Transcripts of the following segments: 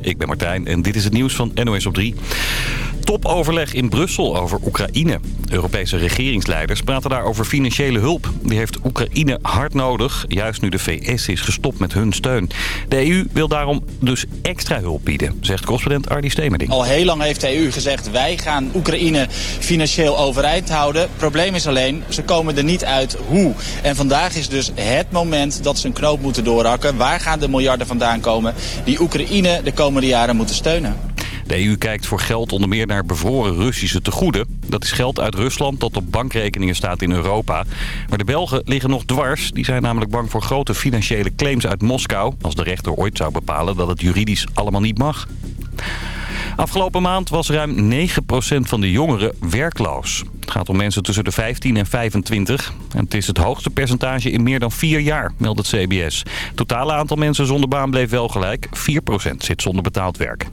Ik ben Martijn en dit is het nieuws van NOS op 3. Topoverleg in Brussel over Oekraïne. Europese regeringsleiders praten daar over financiële hulp. Die heeft Oekraïne hard nodig, juist nu de VS is gestopt met hun steun. De EU wil daarom dus extra hulp bieden, zegt correspondent Ardi Stemerding. Al heel lang heeft de EU gezegd, wij gaan Oekraïne financieel overeind houden. Probleem is alleen, ze komen er niet uit hoe. En vandaag is dus het moment dat ze een knoop moeten doorhakken. Waar gaan de miljarden vandaan komen die Oekraïne de komende jaren moeten steunen? De EU kijkt voor geld onder meer naar bevroren Russische tegoeden. Dat is geld uit Rusland dat op bankrekeningen staat in Europa. Maar de Belgen liggen nog dwars. Die zijn namelijk bang voor grote financiële claims uit Moskou... als de rechter ooit zou bepalen dat het juridisch allemaal niet mag. Afgelopen maand was ruim 9% van de jongeren werkloos. Het gaat om mensen tussen de 15 en 25. En het is het hoogste percentage in meer dan vier jaar, meldt het CBS. Het totale aantal mensen zonder baan bleef wel gelijk. 4% zit zonder betaald werk.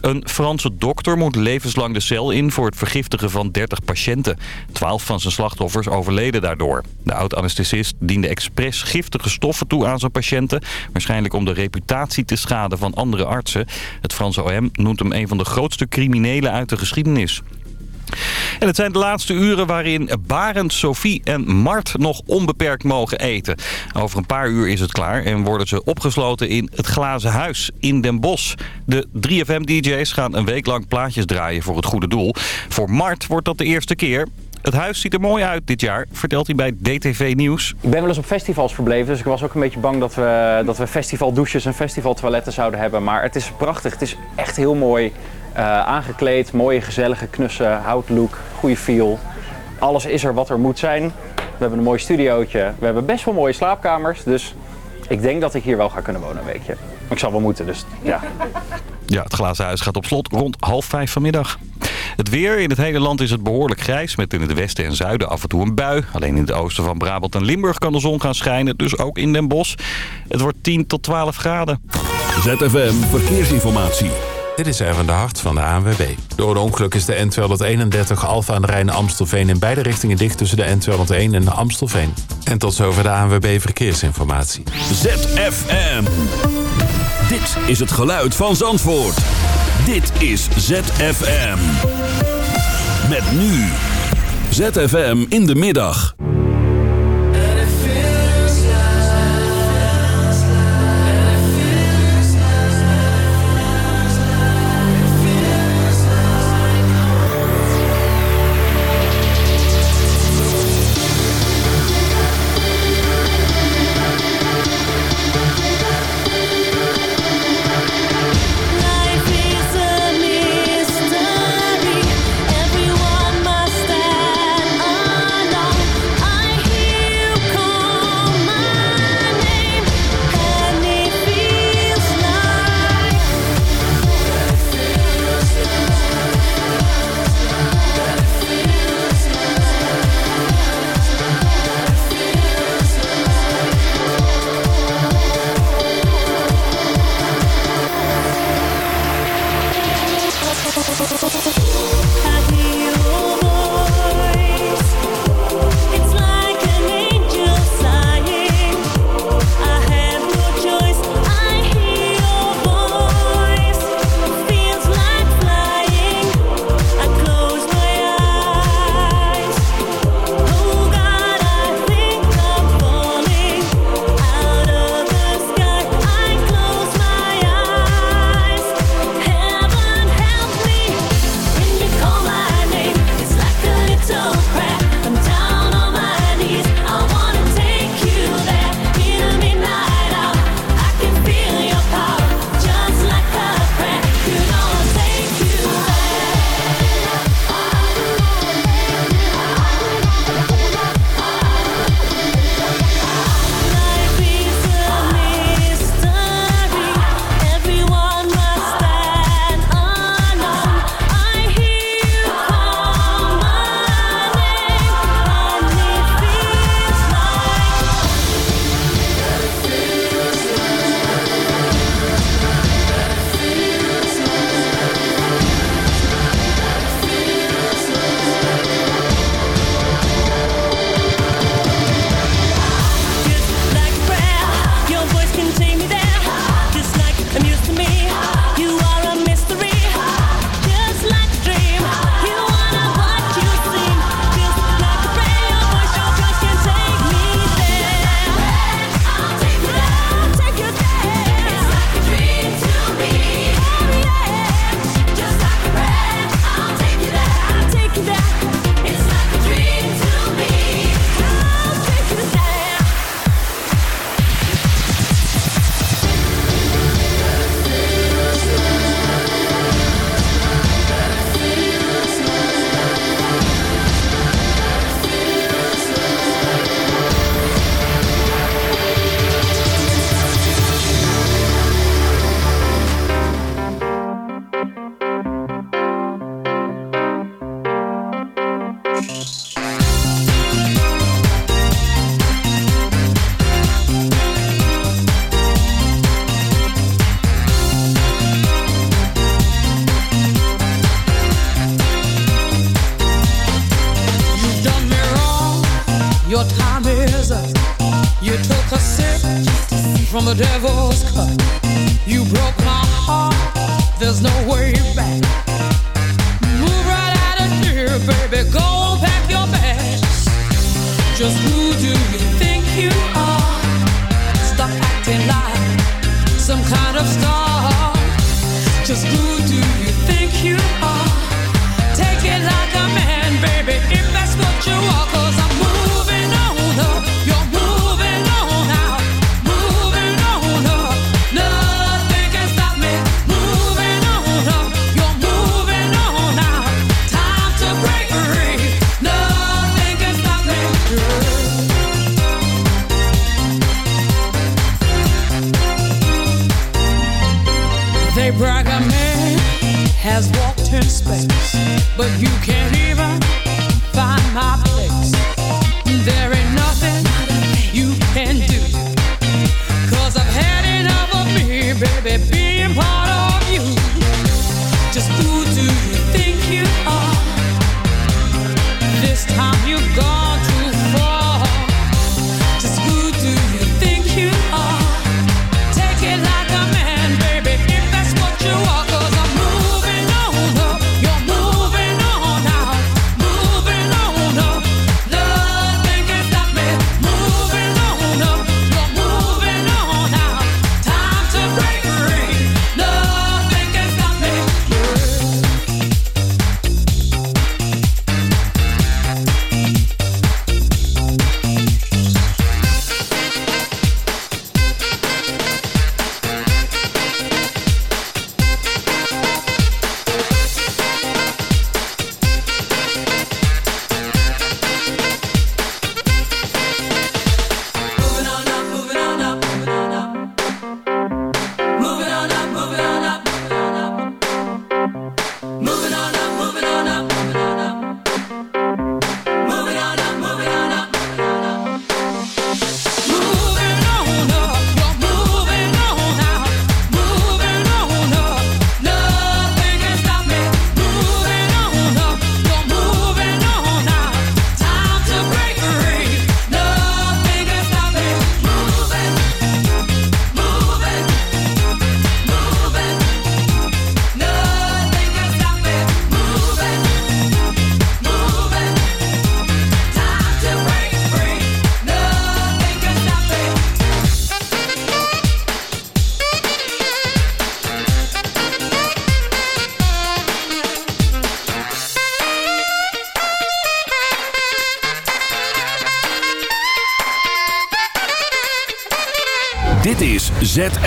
Een Franse dokter moet levenslang de cel in voor het vergiftigen van 30 patiënten. 12 van zijn slachtoffers overleden daardoor. De oud-anesthesist diende expres giftige stoffen toe aan zijn patiënten. Waarschijnlijk om de reputatie te schaden van andere artsen. Het Franse OM noemt hem een van de grootste criminelen uit de geschiedenis. En het zijn de laatste uren waarin Barend, Sophie en Mart nog onbeperkt mogen eten. Over een paar uur is het klaar en worden ze opgesloten in het Glazen Huis in Den Bosch. De 3FM-dj's gaan een week lang plaatjes draaien voor het goede doel. Voor Mart wordt dat de eerste keer. Het huis ziet er mooi uit dit jaar, vertelt hij bij DTV Nieuws. Ik ben wel eens op festivals verbleven, dus ik was ook een beetje bang dat we, dat we festivaldouches en festivaltoiletten zouden hebben. Maar het is prachtig, het is echt heel mooi aangekleed. Mooie, gezellige, knusse houtlook, goede feel. Alles is er wat er moet zijn. We hebben een mooi studiootje. We hebben best wel mooie slaapkamers, dus ik denk dat ik hier wel ga kunnen wonen een weekje. Ik zal wel moeten, dus ja. Ja, het glazen huis gaat op slot rond half vijf vanmiddag. Het weer. In het hele land is het behoorlijk grijs. Met in het westen en zuiden af en toe een bui. Alleen in het oosten van Brabant en Limburg kan de zon gaan schijnen. Dus ook in Den Bosch. Het wordt 10 tot 12 graden. ZFM Verkeersinformatie. Dit is even de hart van de ANWB. Door de ongeluk is de N231 Alfa aan de Rijn Amstelveen in beide richtingen dicht tussen de N201 en Amstelveen. En tot zover de ANWB Verkeersinformatie. ZFM. Dit is het geluid van Zandvoort. Dit is ZFM. Met nu. ZFM in de middag.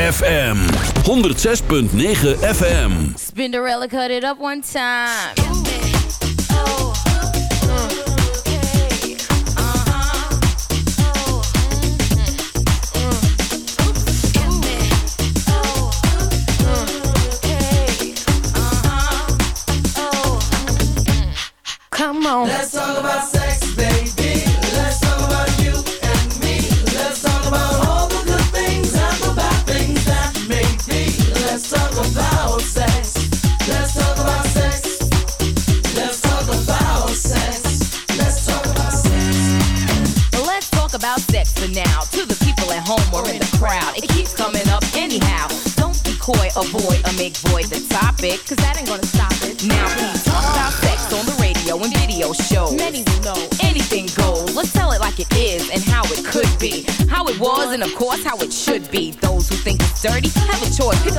FM 106.9 FM. Spinderella cut it up one time. course how it should be. Those who think it's dirty have a choice. Pick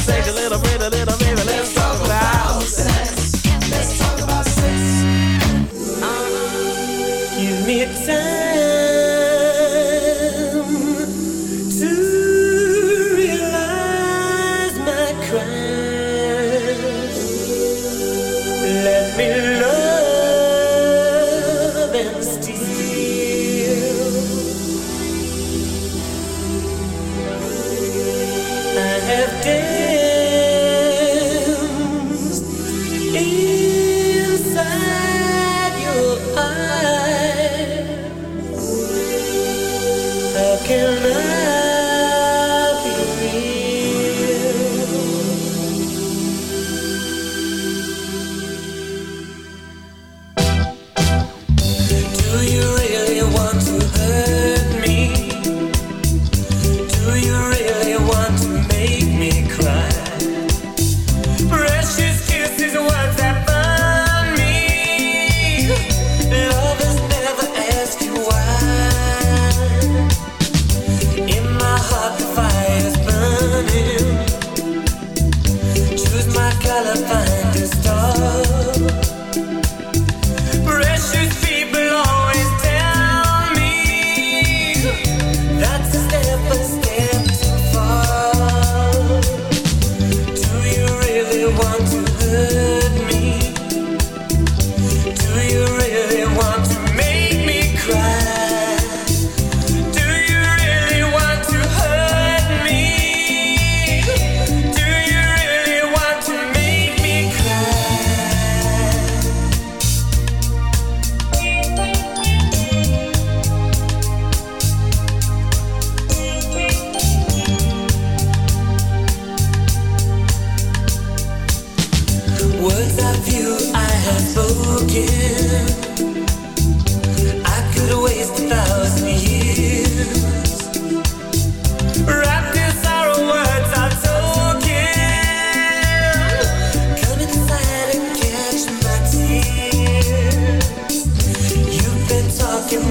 say a little bit, a little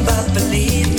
but believe me.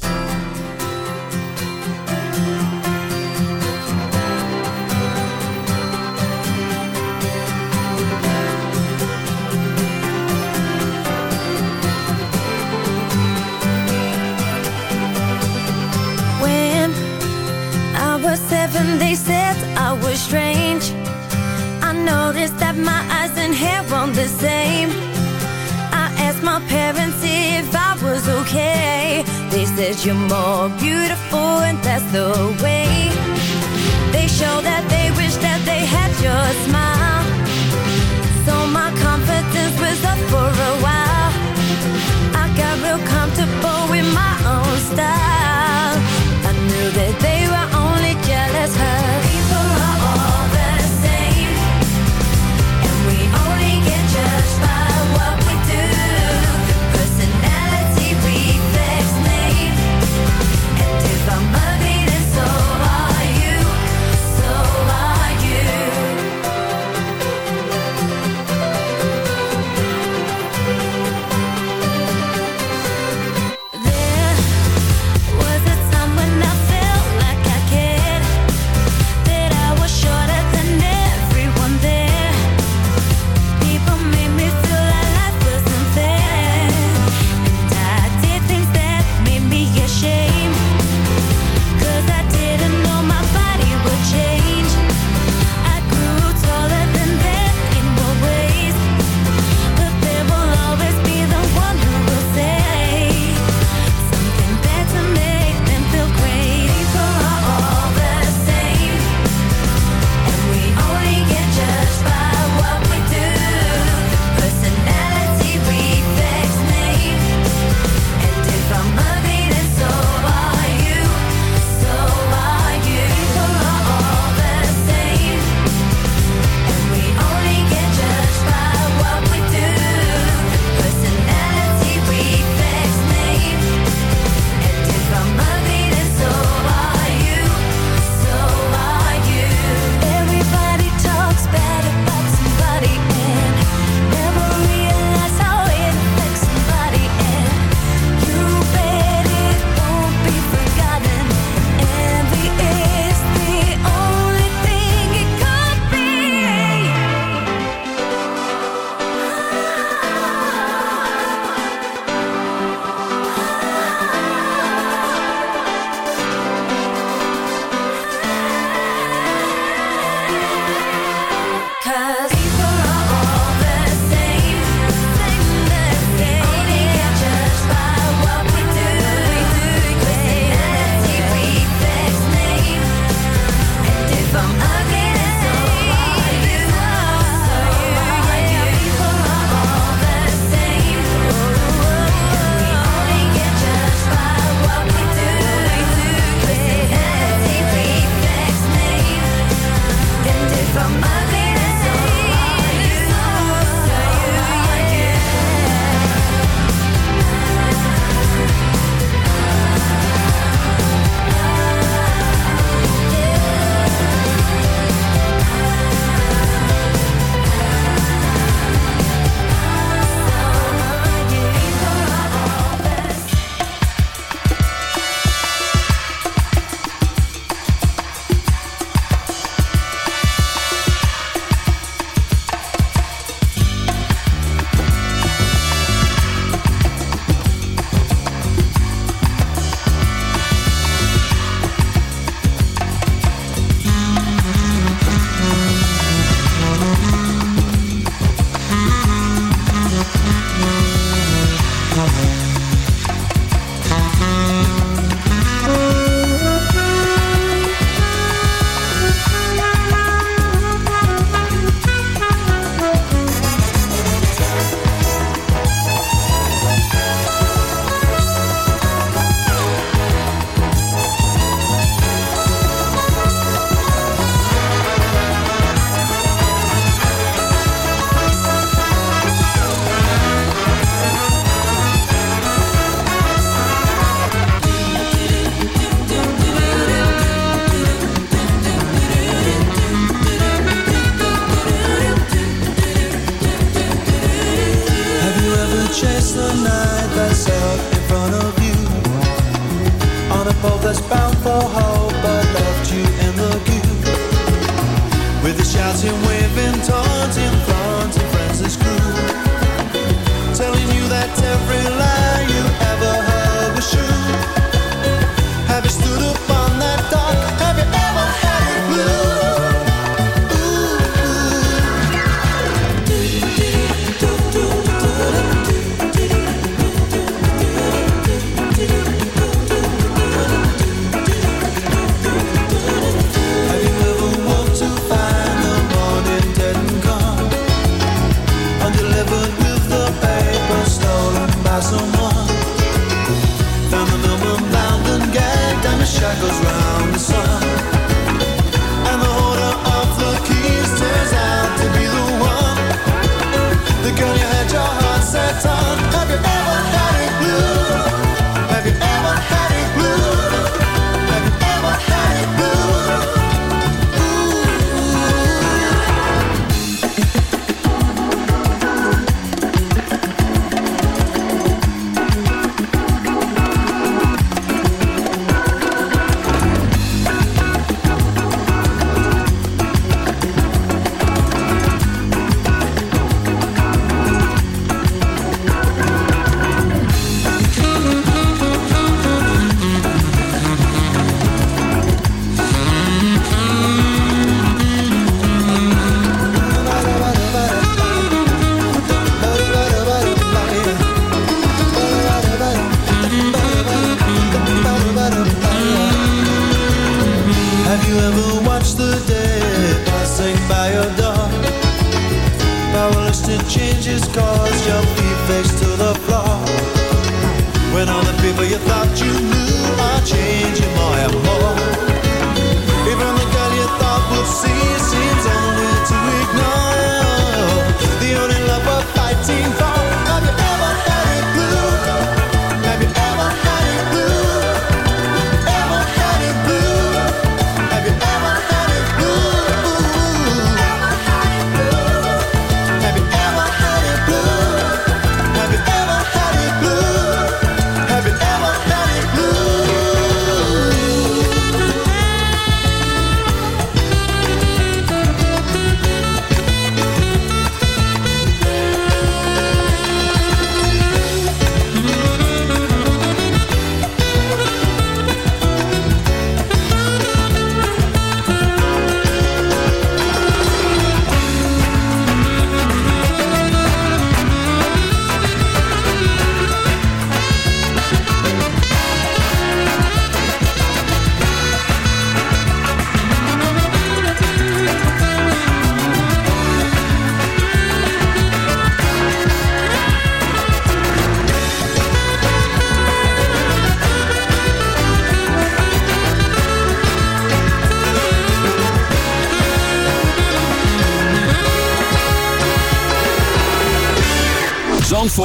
You're more beautiful, and that's the way. They show that they wish that they had your smile. So my confidence was up for a while. I got real comfortable with my own style.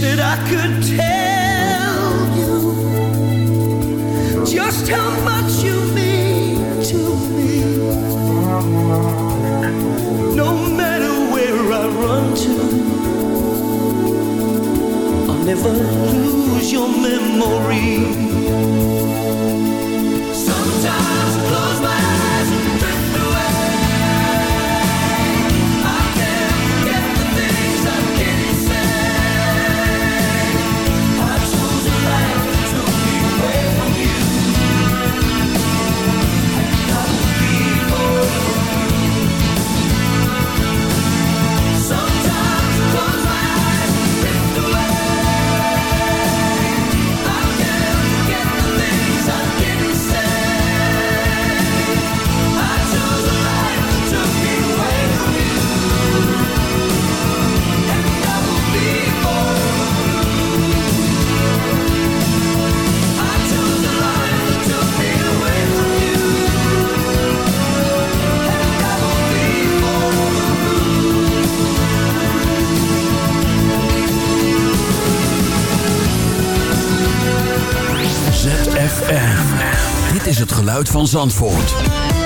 That I could tell you just how much you mean to me. No matter where I run to, I'll never lose your memory. Sometimes I close my van Zandvoort.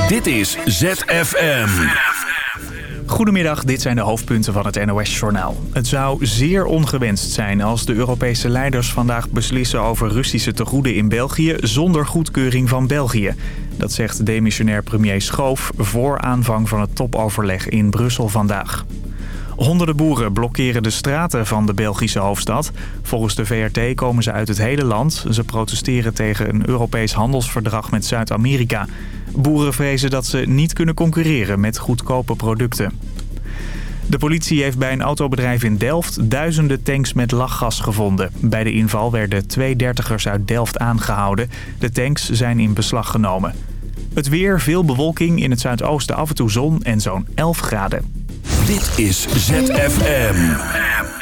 Dit is ZFM. Goedemiddag, dit zijn de hoofdpunten van het NOS-journaal. Het zou zeer ongewenst zijn als de Europese leiders vandaag beslissen over Russische tegoeden in België zonder goedkeuring van België. Dat zegt demissionair premier Schoof voor aanvang van het topoverleg in Brussel vandaag. Honderden boeren blokkeren de straten van de Belgische hoofdstad. Volgens de VRT komen ze uit het hele land. Ze protesteren tegen een Europees handelsverdrag met Zuid-Amerika. Boeren vrezen dat ze niet kunnen concurreren met goedkope producten. De politie heeft bij een autobedrijf in Delft duizenden tanks met lachgas gevonden. Bij de inval werden twee dertigers uit Delft aangehouden. De tanks zijn in beslag genomen. Het weer, veel bewolking, in het zuidoosten af en toe zon en zo'n 11 graden. Dit is ZFM.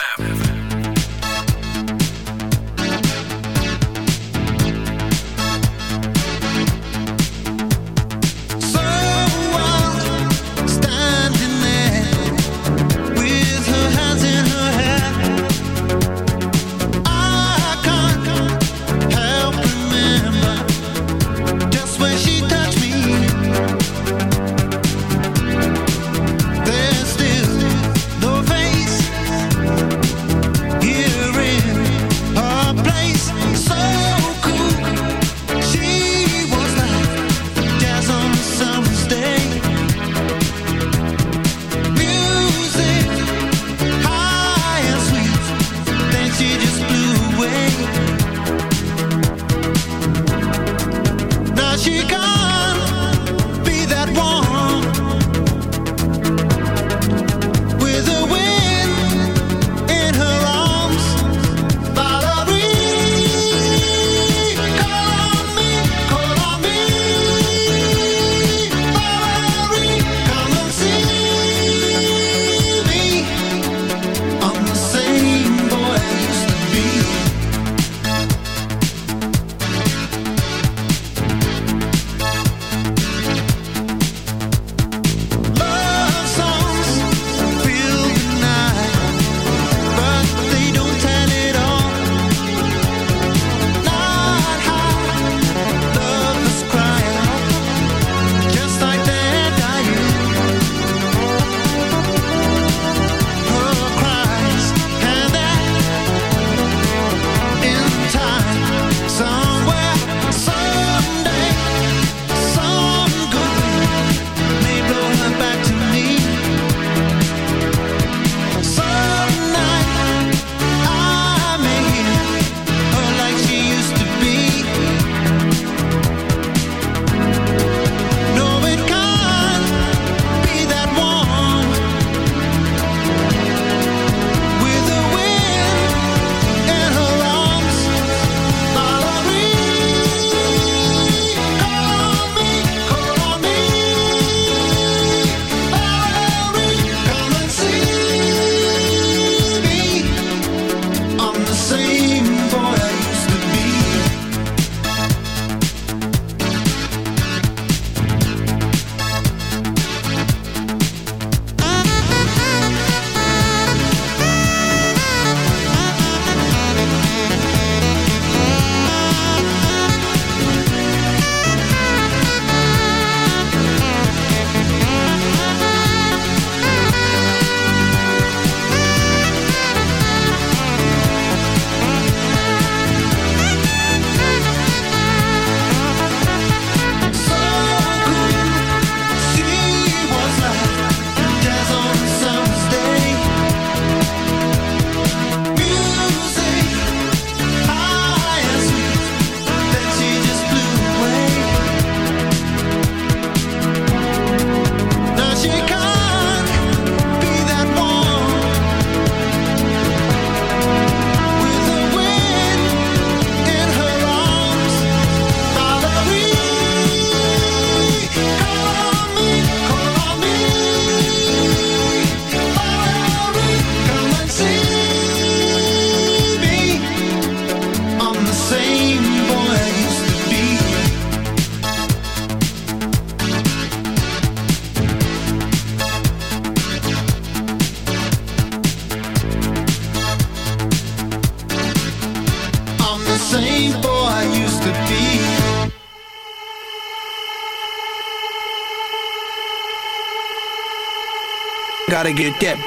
Get that.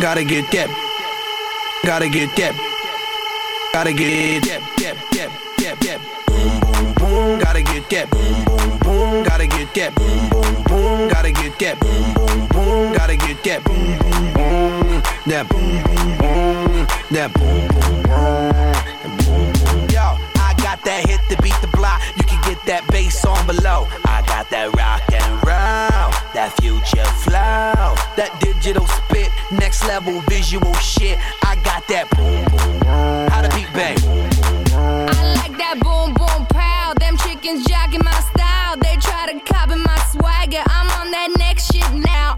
Gotta get that. Gotta get that. Gotta get that. that, that, that, that. Boom, boom, boom. Gotta get that. Boom, boom, boom. Gotta get that. Boom, boom, boom. Gotta get that. Boom, boom, boom. Gotta get that. Boom, boom, boom. That boom, boom, boom. That boom, boom, boom. Yo, I got that hit to beat the block. You that bass on below. I got that rock and roll, that future flow, that digital spit, next level visual shit. I got that boom boom. How to beat bang. I like that boom boom pow. Them chickens jacking my style. They try to copy my swagger. I'm on that next shit now.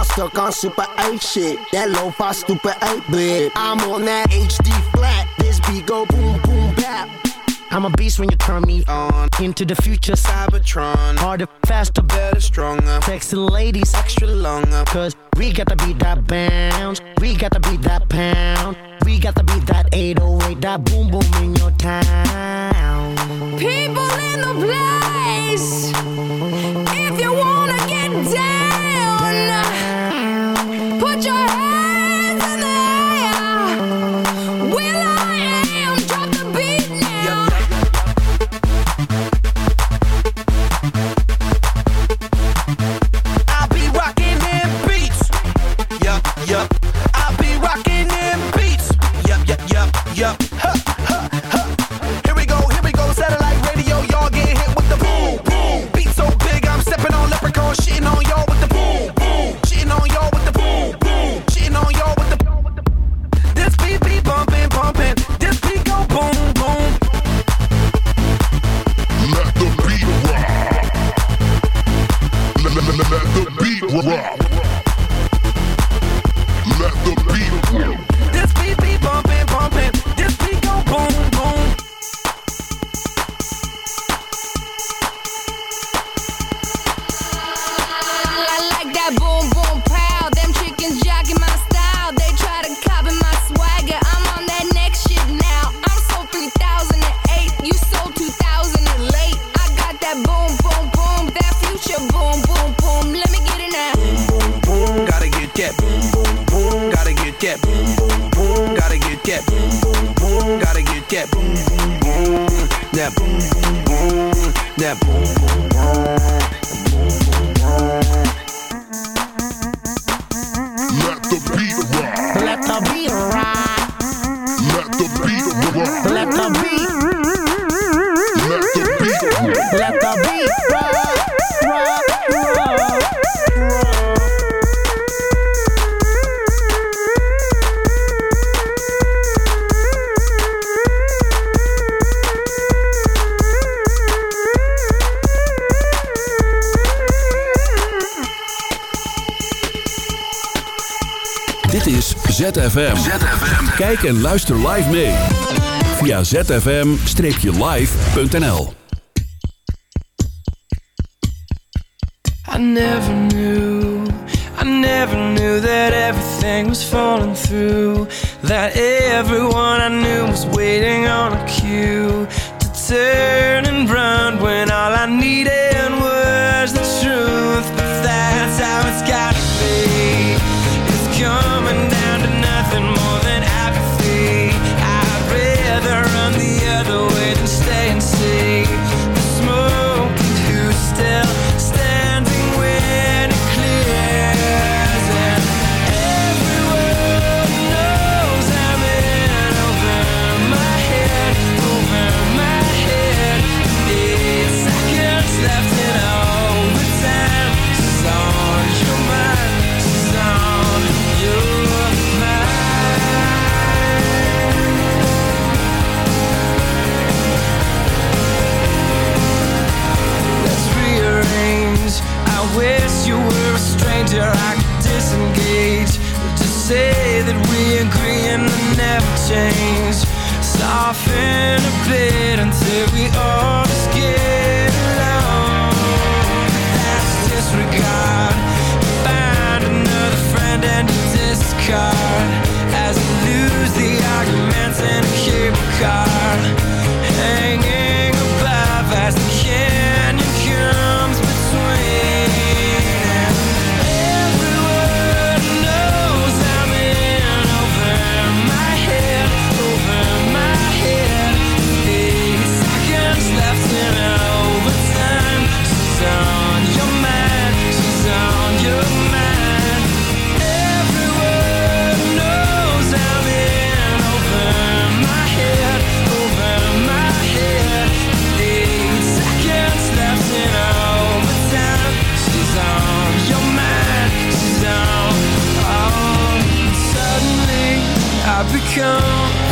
Y'all stuck on super 8 shit. That lo-fi stupid 8 bit. I'm on that HD flat. This beat go boom boom bap. I'm a beast when you turn me on. Into the future, Cybertron. Harder, faster, better, stronger. Sexy ladies, extra longer. Cause we got to beat that bounce. We got to beat that pound. We got to beat that 808, that boom boom in your town. People in the place. If you wanna get down, that boom, boom, boom, that boom, boom, boom. ZFM. Kijk en luister live mee. Via zfm-live.nl I never knew, I never knew that everything was falling through. That everyone I knew was waiting on a cue to turn and run when all I needed say that we agree and never change. Soften a bit until we all just get along. That's disregard. Find another friend and discard. As you lose the arguments in a cable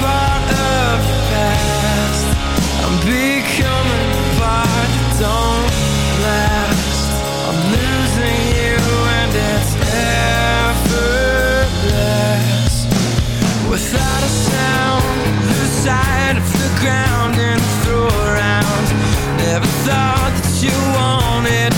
part of past. I'm becoming part that don't last. I'm losing you and it's Without a sound, lose sight of the ground and throw around. Never thought that you wanted